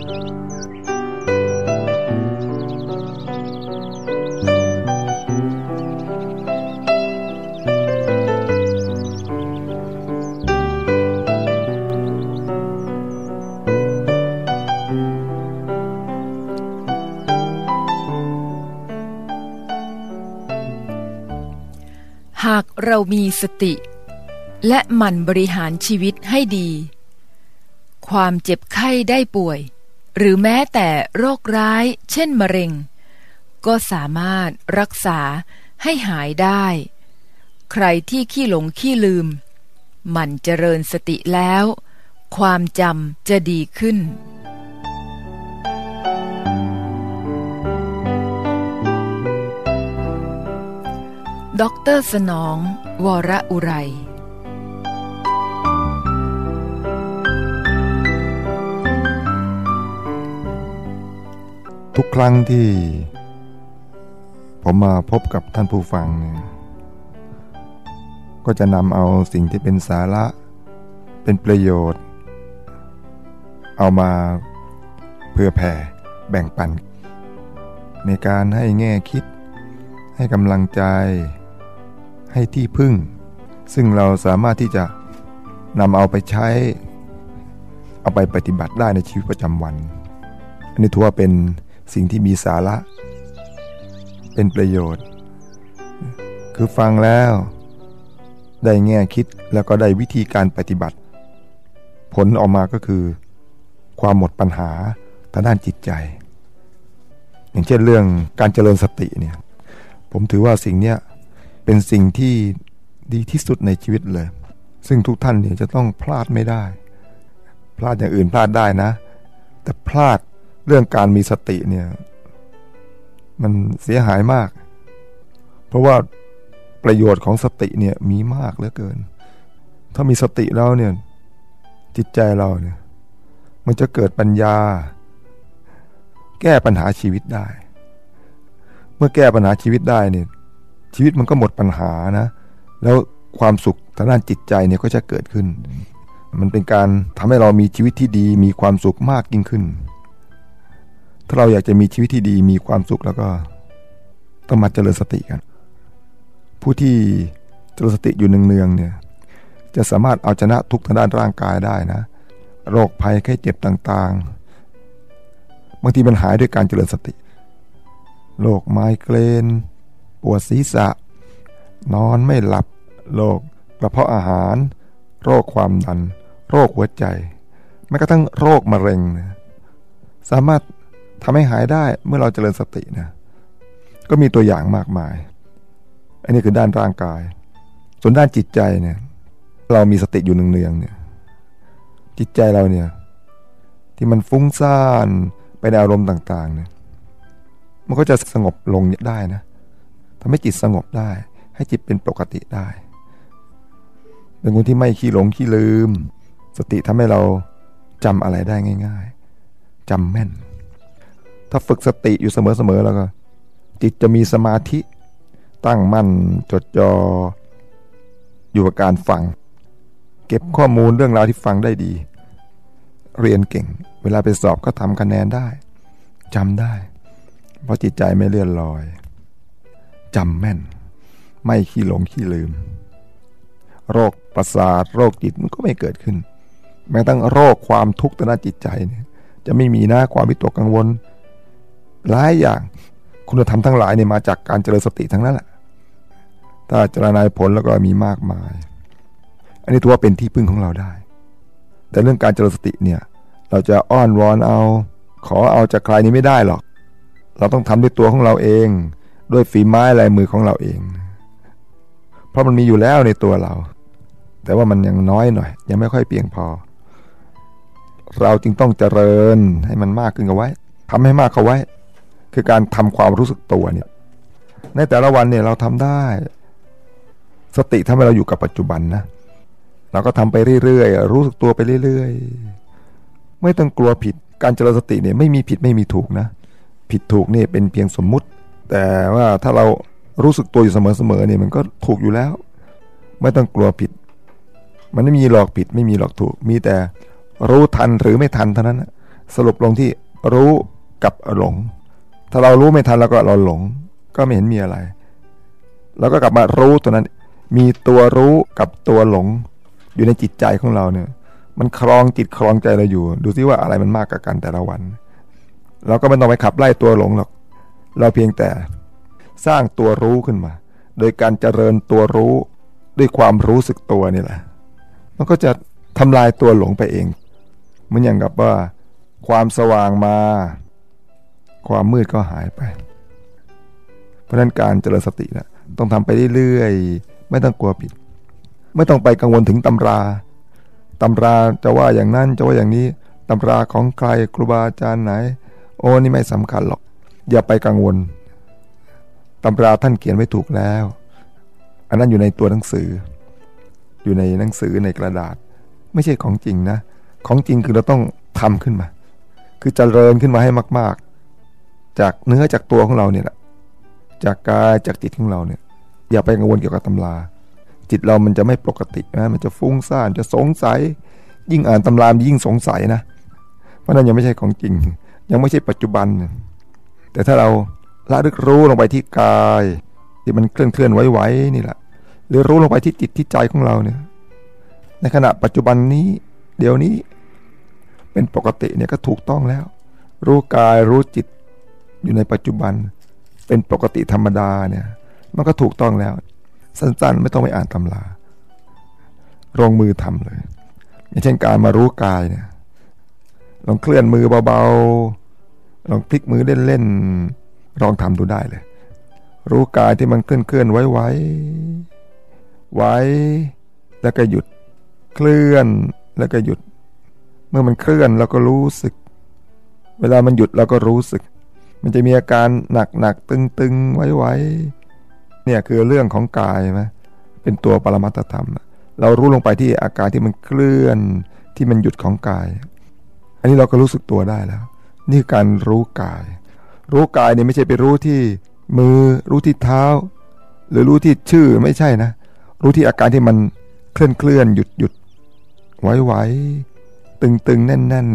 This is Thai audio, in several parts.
หากเรามีสติ และหมั่นบริหารชีวิตให้ดี ความเจ็บไข้ได้ป่วย หรือแม้แต่โรคร้ายเช่นมะเร็ง ก็สามารถรักษาให้หายได้ ใครที่ขี้หลงขี้ลืม มันเจริญสติแล้ว ความจำจะดีขึ้นด็อกเตอร์สนอง วรอุไร ทุกครั้งที่ ผมมาพบกับท่านผู้ฟังเนี่ยก็จะนำเอาสิ่งที่เป็นสาระ เป็นประโยชน์ เอามาเพื่อแผ่แบ่งปัน ในการให้แง่คิด ให้กำลังใจ ให้ที่พึ่ง ซึ่งเราสามารถที่จะนำเอาไปใช้ เอาไปปฏิบัติได้ในชีวิตประจำวัน อันนี้ถือว่าเป็น สิ่งที่มีสาระ เป็นประโยชน์ คือฟังแล้ว ได้แง่คิดแล้วก็ได้วิธีการปฏิบัติ ผลออกมาก็คือ ความหมดปัญหาทางด้านจิตใจ อย่างเช่นเรื่องการเจริญสติเนี่ยผมถือว่าสิ่งนี้เป็นสิ่งที่ดีที่สุดในชีวิตเลย ซึ่งทุกท่านเนี่ยจะต้องพลาดไม่ได้ พลาดอย่างอื่นพลาดได้นะ แต่พลาด เรื่องการมีสติเนี่ย มันเสียหายมาก เพราะว่าประโยชน์ของสติเนี่ยมีมากเหลือเกิน ถ้ามีสติแล้วเนี่ย จิตใจเราเนี่ย มันจะเกิดปัญญา แก้ปัญหาชีวิตได้ เมื่อแก้ปัญหาชีวิตได้เนี่ย ชีวิตมันก็หมดปัญหานะ แล้วความสุขทางด้านจิตใจเนี่ยก็จะเกิดขึ้น มันเป็นการทำให้เรามีชีวิตที่ดี มีความสุขมากยิ่งขึ้น ถ้าเราอยากจะมีชีวิตที่ดีมีความสุขแล้วก็ต้องมาเจริญสติกัน ผู้ที่เจริญสติอยู่เนืองๆเนี่ยจะสามารถเอาชนะทุกทางด้านร่างกายได้นะ โรคภัยไข้เจ็บต่างๆ บางทีมันหายด้วยการเจริญสติโรคไมเกรนปวดศีรษะ นอนไม่หลับโรคกระเพาะอาหาร โรคความดัน โรคหัวใจแม้กระทั่งโรคมะเร็งนะสามารถ ทำให้หายได้เมื่อเราเจริญสตินะก็มีตัวอย่างมากมาย อันนี้คือด้านร่างกาย ส่วนด้านจิตใจเนี่ย เรามีสติอยู่เนืองๆเนี่ย จิตใจเราเนี่ย ที่มันฟุ้งซ่านไปในอารมณ์ต่าง ๆ เนี่ย มันก็จะสงบลงได้นะทำให้จิตสงบได้ ให้จิตเป็นปกติได้เป็นคนที่ไม่ขี้หลงขี้ลืม สติทำให้เราจำอะไรได้ง่าย ๆจำแม่น ถ้าฝึกสติอยู่เสมอๆแล้วก็ จิตจะมีสมาธิตั้งมั่นจดจอ่ออยู่กับการฟัง เก็บข้อมูลเรื่องราวที่ฟังได้ดี เรียนเก่ง เวลาไปสอบก็ทำคะแนนได้จำได้ เพราะจิตใจไม่เลื่อนลอยจำแม่น ไม่ขี้หลงขี้ลืม โรคประสาทโรคจิตมันก็ไม่เกิดขึ้น แม้ตั้งโรคความทุกข์ทางด้านจิตใจเนี่ยจะไม่มีนะความวิตกกังวล หลายอย่าง คุณธรรมทั้งหลายเนี่ยมาจากการเจริญสติทั้งนั้นแหละถ้าเจรนายผลแล้วก็มีมากมาย อันนี้ถือว่าเป็นที่พึ่งของเราได้ แต่เรื่องการเจริญสติเนี่ย เราจะอ้อนวอนเอา ขอเอาจากใครนี้ไม่ได้หรอก เราต้องทำด้วยตัวของเราเอง ด้วยฝีไม้ลายมือของเราเอง เพราะมันมีอยู่แล้วในตัวเรา แต่ว่ามันยังน้อยหน่อย ยังไม่ค่อยเพียงพอ เราจึงต้องเจริญให้มันมากขึ้นเอาไว้ทำให้มากเข้าไว้ คือการทำความรู้สึกตัวเนี่ย ในแต่ละวันเนี่ยเราทำได้ สติทำให้เราอยู่กับปัจจุบันนะเราก็ทำไปเรื่อยๆ รู้สึกตัวไปเรื่อยๆ ไม่ต้องกลัวผิด การเจริญสติเนี่ยไม่มีผิดไม่มีถูกนะ ผิดถูกเนี่ยเป็นเพียงสมมุติ แต่ว่าถ้าเรารู้สึกตัวอยู่เสมอๆเนี่ยมันก็ถูกอยู่แล้ว ไม่ต้องกลัวผิด มันไม่มีหลอกผิด ไม่มีหลอกถูก มีแต่รู้ทันหรือไม่ทันเท่านั้น สรุปลงที่รู้กับหลง ถ้าเรารู้ไม่ทันแล้วก็เราหลง ก็ไม่เห็นมีอะไร แล้วก็กลับมารู้ตัวนั้น มีตัวรู้กับตัวหลง อยู่ในจิตใจของเราเนี่ย มันครองจิตครองใจเราอยู่ ดูซิว่าอะไรมันมากกว่ากันแต่ละวัน เราก็ไม่ต้องไปขับไล่ตัวหลงหรอก เราเพียงแต่สร้างตัวรู้ขึ้นมา โดยการเจริญตัวรู้ด้วยความรู้สึกตัวนี่แหละ มันก็จะทำลายตัวหลงไปเอง เหมือนอย่างกับว่า ความสว่างมา ความมืดก็หายไป เพราะนั้นการเจริญสตินะต้องทำไปเรื่อยๆ ไม่ต้องกลัวผิด ไม่ต้องไปกังวลถึงตำราตำราจะว่าอย่างนั้นจะว่าอย่างนี้ตำราของใครครูบาอาจารย์ไหน โอ้นี่ไม่สำคัญหรอก อย่าไปกังวลตำราท่านเขียนไว้ถูกแล้ว อันนั้นอยู่ในตัวหนังสือ อยู่ในหนังสือในกระดาษ ไม่ใช่ของจริงนะ ของจริงคือเราต้องทำขึ้นมา คือจเจริญขึ้นมาให้มาก ๆ จากเนื้อจากตัวของเราเนี่ยแหละจากกายจากจิตของเราเนี่ย อย่าไปกังวลเกี่ยวกับตำรา จิตเรามันจะไม่ปกตินะมันจะฟุ้งซ่านจะสงสัย ยิ่งอ่านตำรามยิ่งสงสัยนะ เพราะนั้นยังไม่ใช่ของจริง ยังไม่ใช่ปัจจุบัน แต่ถ้าเราละลึกรู้ลงไปที่กาย ที่มันเคลื่อนเคลื่อนไหวๆนี่แหละหรือรู้ลงไปที่จิตที่ใจของเราเนี่ย ในขณะปัจจุบันนี้ เดี๋ยวนี้ เป็นปกติเนี่ยก็ถูกต้องแล้ว รู้กายรู้จิต อยู่ในปัจจุบัน เป็นปกติธรรมดาเนี่ยมันก็ถูกต้องแล้ว สั้นๆ ไม่ต้องไปอ่านตำราลงมือทำเลยอย่างเช่นการมารู้กายเนี่ยลองเคลื่อนมือเบาๆลองพลิกมือเล่นๆลองทำดูได้เลย รู้กายที่มันเคลื่อนเคลื่อนไว้ไว้ไว้แล้วก็หยุดเคลื่อนแล้วก็หยุด เมื่อมันเคลื่อนเราก็รู้สึก เวลามันหยุดเราก็รู้สึก มันจะมีอาการหนักหนักตึงตึงไว้ไว้เนี่ยคือเรื่องของกายไหมเป็นตัวปรมัตธรรม เรารู้ลงไปที่อาการที่มันเคลื่อนที่มันหยุดของกาย อันนี้เราก็รู้สึกตัวได้แล้ว นี่คือการรู้กาย รู้กายเนี่ยไม่ใช่ไปรู้ที่มือรู้ที่เท้า หรือรู้ที่ชื่อไม่ใช่นะ รู้ที่อาการที่มันเคลื่อนเคลื่อนหยุดหยุดไหวไหวตึงตึงแน่นแน่น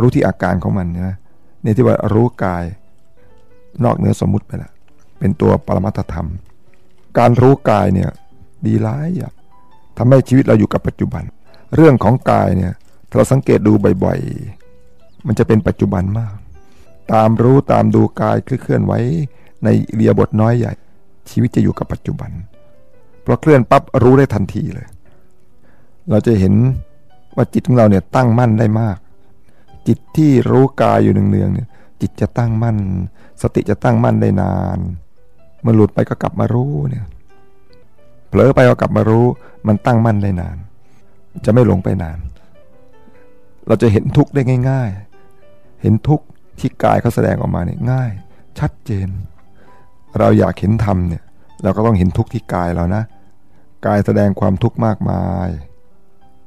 รู้ที่อาการของมันนะเนี่ยที่ว่ารู้กาย นอกเหนือสมมุติไปละเป็นตัวปรมัตธรรม การรู้กายเนี่ยดีร้ายอย่างทำให้ชีวิตเราอยู่กับปัจจุบัน เรื่องของกายเนี่ยถ้าเราสังเกตดูบ่อยๆ มันจะเป็นปัจจุบันมาก ตามรู้ตามดูกายเคลื่อนไหวในเรียบทน้อยใหญ่ ชีวิตจะอยู่กับปัจจุบันเพราะเคลื่อนปั๊บรู้ได้ทันทีเลย เราจะเห็นว่าจิตของเราเนี่ยตั้งมั่นได้มาก จิตที่รู้กายอยู่เนืองๆเนี่ย จิตจะตั้งมั่น สติจะตั้งมั่นได้นานเมื่อหลุดไปก็กลับมารู้เนี่ยเผลอไปก็กลับมารู้ มันตั้งมั่นได้นาน จะไม่หลงไปนาน เราจะเห็นทุกข์ได้ง่าย ๆ เห็นทุกข์ที่กายเขาแสดงออกมาเนี่ยง่าย ชัดเจน เราอยากเห็นธรรมเนี่ย เราก็ต้องเห็นทุกข์ที่กายเรานะกายแสดงความทุกข์มากมาย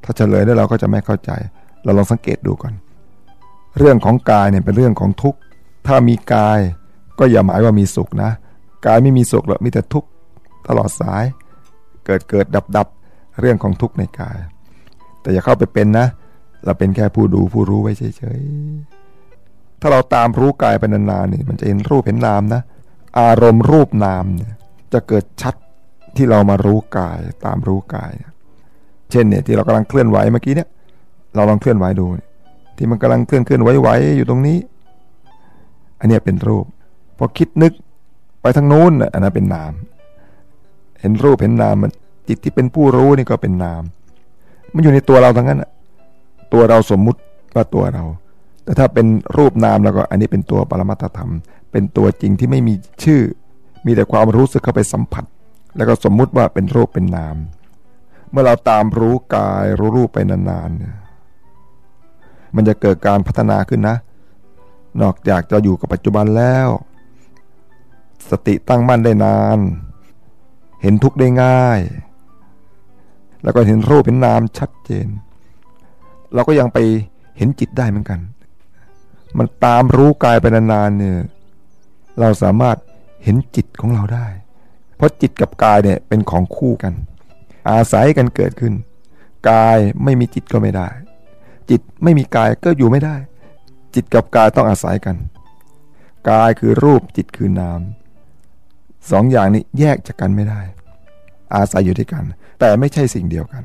ถ้าเฉลยแล้วเราก็จะไม่เข้าใจ เราลองสังเกตดูก่อน เรื่องของกายเนี่ยเป็นเรื่องของทุกข์ ถ้ามีกายก็อย่าหมายว่ามีสุขนะ กายไม่มีสุขหรอกมีแต่ทุกข์ตลอดสาย เกิดเกิดดับดับเรื่องของทุกข์ในกาย แต่อย่าเข้าไปเป็นนะ เราเป็นแค่ผู้ดูผู้รู้ไว้เฉยๆ ถ้าเราตามรู้กายไปนานๆนี่มันจะเห็นรูปเห็นนามนะ อารมณ์รูปนามเนี่ยจะเกิดชัดที่เรามารู้กายตามรู้กาย เช่นเนี่ยที่เรากำลังเคลื่อนไหวเมื่อกี้เนี่ย เราลองเคลื่อนไหวดู ที่มันกำลังเคลื่อนเคลื่อนไหวๆอยู่ตรงนี้ อันนี้เป็นรูป พอคิดนึกไปทางนู้นอันนั้นเป็นนาม เห็นรูปเห็นนามมันจิตที่เป็นผู้รู้นี่ก็เป็นนาม มันอยู่ในตัวเราทั้งนั้นตัวเราสมมุติว่าตัวเรา แต่ถ้าเป็นรูปนามแล้วก็อันนี้เป็นตัวปรมัตธรรม เป็นตัวจริงที่ไม่มีชื่อ มีแต่ความรู้สึกเข้าไปสัมผัส แล้วก็สมมุติว่าเป็นรูปเป็นนาม เมื่อเราตามรู้กายรู้รูปไปนานๆเนี่ย มันจะเกิดการพัฒนาขึ้นนะ นอกจากจะอยู่กับปัจจุบันแล้ว สติตั้งมั่นได้นาน เห็นทุกได้ง่าย แล้วก็เห็นรูปเห็นนามชัดเจน เราก็ยังไปเห็นจิตได้เหมือนกัน มันตามรู้กายไปนานๆเนี่ยเราสามารถเห็นจิตของเราได้ เพราะจิตกับกายเนี่ยเป็นของคู่กัน อาศัยกันเกิดขึ้น กายไม่มีจิตก็ไม่ได้ จิตไม่มีกายก็อยู่ไม่ได้ จิตกับกายต้องอาศัยกัน กายคือรูปจิตคือนามสองอย่างนี้แยกจากกันไม่ได้ อาศัยอยู่ด้วยกัน แต่ไม่ใช่สิ่งเดียวกัน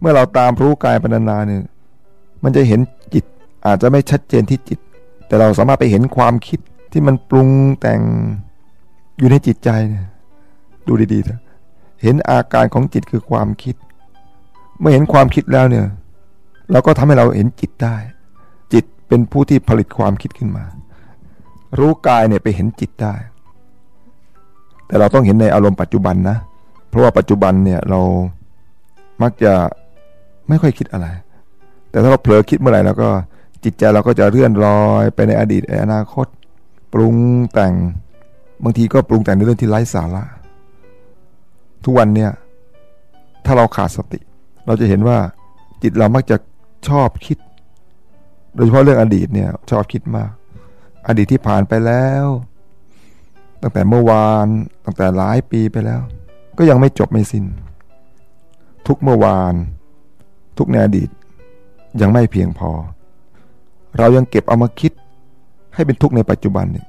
เมื่อเราตามรู้กายปัญนาเนี่ยมันจะเห็นจิตอาจจะไม่ชัดเจนที่จิต แต่เราสามารถไปเห็นความคิดที่มันปรุงแต่งอยู่ในจิตใจเนี่ยดูดีๆเถอะเห็นอาการของจิตคือความคิด เมื่อเห็นความคิดแล้วเนี่ย เราก็ทำให้เราเห็นจิตได้ จิตเป็นผู้ที่ผลิตความคิดขึ้นมา รู้กายเนี่ยไปเห็นจิตได้ แต่เราต้องเห็นในอารมณ์ปัจจุบันนะ เพราะว่าปัจจุบันเนี่ยเรามักจะไม่ค่อยคิดอะไร แต่ถ้าเราเผลอคิดเมื่อไหร่แล้วก็จิตใจเราก็จะเลื่อนลอยไปในอดีตในอนาคต ปรุงแต่งบางทีก็ปรุงแต่งในเรื่องที่ไร้สาระ ทุกวันเนี่ยถ้าเราขาดสติ เราจะเห็นว่าจิตเรามักจะ ชอบคิด โดยเฉพาะเรื่องอดีตเนี่ยชอบคิดมาก อดีตที่ผ่านไปแล้ว ตั้งแต่เมื่อวานตั้งแต่หลายปีไปแล้ว ก็ยังไม่จบไม่สิน้น ทุกเมื่อวาน ทุกในอดีตยังไม่เพียงพอ เรายังเก็บเอามาคิด ให้เป็นทุกในปัจจุบันเนี่ย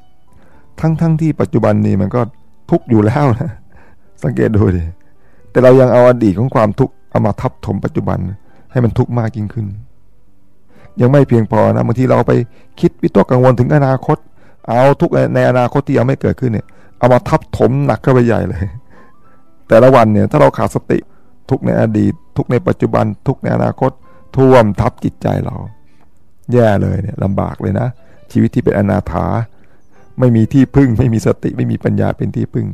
ทั้งๆทที่ปัจจุบันนี้มันก็ทุกอยู่แล้วนะสังเกตดูดิแต่เรายังเอาอดีตของความทุกข์เอามาทับถมปัจจุบันให้มันทุกข์มากยิ่งขึ้น ยังไม่เพียงพอนะบางทีเราไปคิดวิตกกังวลถึงอนาคต เอาทุกในอนาคตที่ยังไม่เกิดขึ้นเนี่ยเอามาทับถมหนักเข้าไปใหญ่เลย แต่ละวันเนี่ยถ้าเราขาดสติทุกในอดีต ทุกในปัจจุบัน ทุกในอนาคตท่วมทับจิตใจเรา แย่เลยเนี่ยลำบากเลยนะ ชีวิตที่เป็นอนาถา ไม่มีที่พึ่ง ไม่มีสติไม่มีปัญญาเป็นที่พึ่ง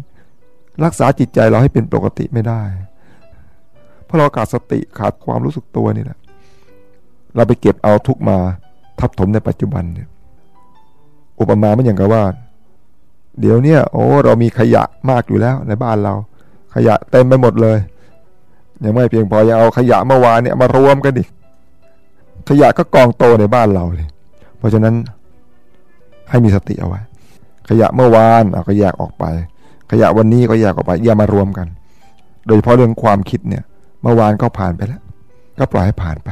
รักษาจิตใจเราให้เป็นปกติไม่ได้ เพราะเราขาดสติขาดความรู้สึกตัวนี่แหละ เราไปเก็บเอาทุกมาทับถมในปัจจุบันเนี่ยอุปมาไม่อย่างกับว่า เดี๋ยวเนี้ยโอ้เรามีขยะมากอยู่แล้วในบ้านเรา ขยะเต็มไปหมดเลย ยังไม่เพียงพอยังเอาขยะเมื่อวานเนี่ยมารวมกันอีกขยะก็กองโตในบ้านเราเลยเพราะฉะนั้นให้มีสติเอาไว้ ขยะเมื่อวานเอาก็แยกออกไป ขยะวันนี้ก็แยกออกไปอย่ามารวมกัน โดยเฉพาะเรื่องความคิดเนี่ย เมื่อวานก็ผ่านไปแล้ว ก็ปล่อยให้ผ่านไป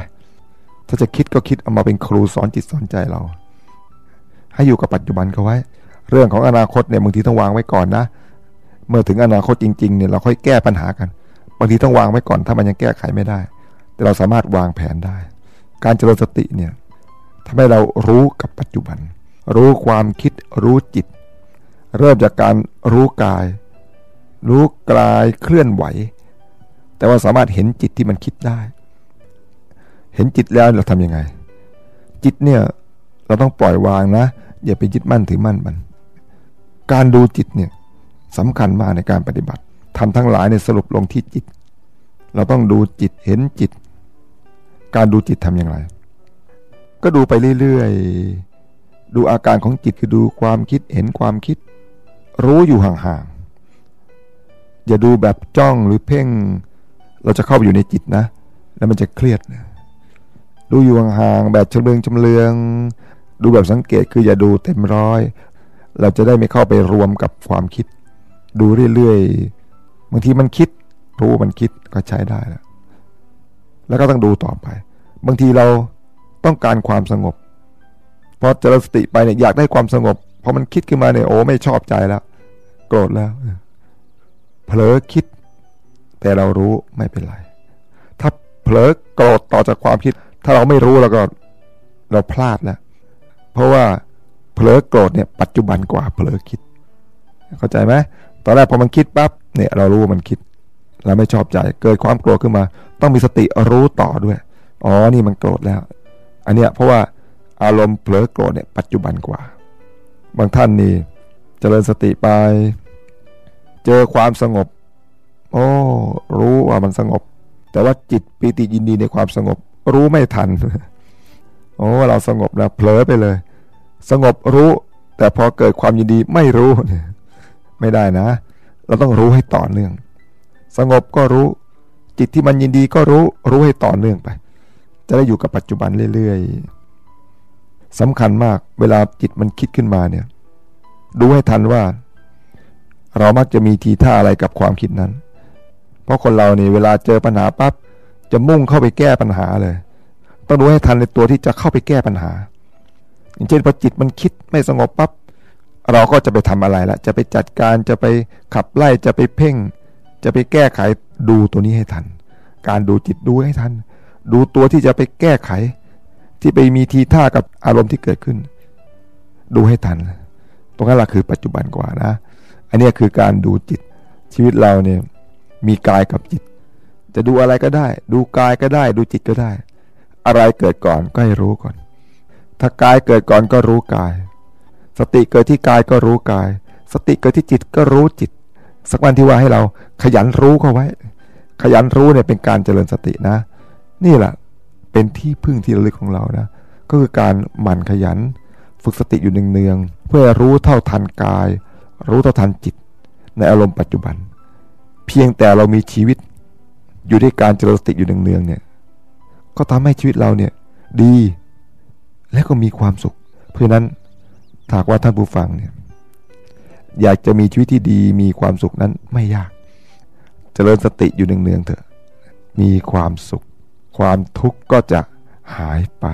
ถ้าจะคิดก็คิดเอามาเป็นครูสอนจิตสอนใจเรา ให้อยู่กับปัจจุบันเขาไว้ เรื่องของอนาคตเนี่ยบางทีต้องวางไว้ก่อนนะ เมื่อถึงอนาคตจริงๆเนี่ยเราค่อยแก้ปัญหากัน บางทีต้องวางไว้ก่อนถ้ามันยังแก้ไขไม่ได้ แต่เราสามารถวางแผนได้ การเจริญสติเนี่ยทำให้เรารู้กับปัจจุบัน รู้ความคิดรู้จิต เริ่มจากการรู้กาย รู้กายเคลื่อนไหว แต่ว่าสามารถเห็นจิตที่มันคิดได้ เห็นจิตแล้วเราทำยังไง จิตเนี่ยเราต้องปล่อยวางนะ อย่าไปยึดมั่นถือมั่นมัน การดูจิตเนี่ยสำคัญมากในการปฏิบัติทำทั้งหลายในสรุปลงที่จิต เราต้องดูจิตเห็นจิต การดูจิตทำอย่างไร ก็ดูไปเรื่อยๆ ดูอาการของจิตคือดูความคิดเห็นความคิด รู้อยู่ห่างๆ อย่าดูแบบจ้องหรือเพ่ง เราจะเข้าไปอยู่ในจิตนะ แล้วมันจะเครียด ดูอยู่ห่างๆแบบชำเลืองชำเลือง ดูแบบสังเกตคืออย่าดูเต็มร้อย เราจะได้ไม่เข้าไปรวมกับความคิด ดูเรื่อยๆบางทีมันคิดรู้มันคิดก็ใช้ได้แล้ว แล้วก็ต้องดูต่อไป บางทีเราต้องการความสงบพอเจริญสติไปเนี่ยอยากได้ความสงบพอมันคิดขึ้นมาเนี่ยโอ้ไม่ชอบใจแล้ว โกรธแล้วเผลอคิด แต่เรารู้ไม่เป็นไร ถ้าเผลอโกรธต่อจากความคิด ถ้าเราไม่รู้แล้วก็เราพลาดแล้ว เพราะว่าเผลอโกรธเนี่ยปัจจุบันกว่าเผลอคิด เข้าใจไหมตอนแรกพอมันคิดปั๊บเนี่ยเรารู้ว่ามันคิด เราไม่ชอบใจเกิดความโกรธขึ้นมา ต้องมีสติรู้ต่อด้วย อ๋อนี่มันโกรธแล้ว อันเนี้ยเพราะว่าอารมณ์เผลอโกรธเนี่ยปัจจุบันกว่า บางท่านนี่เจริญสติไป เจอความสงบ โอ้รู้ว่ามันสงบ แต่ว่าจิตปีติยินดีในความสงบ รู้ไม่ทัน โอ้เราสงบแล้วเผลอไปเลย สงบรู้ แต่พอเกิดความยินดีไม่รู้เนี่ยไม่ได้นะ เราต้องรู้ให้ต่อเนื่อง สงบก็รู้ จิตที่มันยินดีก็รู้รู้ให้ต่อเนื่องไป จะได้อยู่กับปัจจุบันเรื่อยๆสำคัญมากเวลาจิตมันคิดขึ้นมาเนี่ยดูให้ทันว่า เรามักจะมีทีท่าอะไรกับความคิดนั้น เพราะคนเราเนี่เวลาเจอปัญหาปั๊บ จะมุ่งเข้าไปแก้ปัญหาเลย ต้องดูให้ทันในตัวที่จะเข้าไปแก้ปัญหา อย่างเช่นพอจิตมันคิดไม่สงบปับ๊บเราก็จะไปทำอะไรละจะไปจัดการจะไปขับไล่จะไปเพ่ง จะไปแก้ไขดูตัวนี้ให้ทัน การดูจิตดูให้ทัน ดูตัวที่จะไปแก้ไข ที่ไปมีทีท่ากับอารมณ์ที่เกิดขึ้น ดูให้ทัน ตรงนั้นแหละคือปัจจุบันกว่านะ อันนี้คือการดูจิตชีวิตเราเนี่ยมีกายกับจิต จะดูอะไรก็ได้ ดูกายก็ได้ ดูจิตก็ได้ อะไรเกิดก่อนก็ให้รู้ก่อน ถ้ากายเกิดก่อนก็รู้กาย สติเกิดที่กายก็รู้กาย สติเกิดที่จิตก็รู้จิต สักวันที่ว่าให้เราขยันรู้เข้าไว้ ขยันรู้เนี่ยเป็นการเจริญสตินะ นี่แหละเป็นที่พึ่งที่ระลึกของเรานะ ก็คือการหมั่นขยัน ฝึกสติอยู่เนืองๆเพื่อรู้เท่าทันกาย รู้เท่าทันจิต ในอารมณ์ปัจจุบัน เพียงแต่เรามีชีวิต อยู่ด้วยการเจริญสติอยู่เนืองๆเนี่ยก็ทำให้ชีวิตเราเนี่ยดีและก็มีความสุข เพราะนั้นถากว่าท่านผู้ฟังเนี่ยอยากจะมีชีวิตที่ดีมีความสุขนั้นไม่ยากเจริญสติอยู่เนืองๆเถอะ มีความสุข ความทุกข์ก็จะหายไป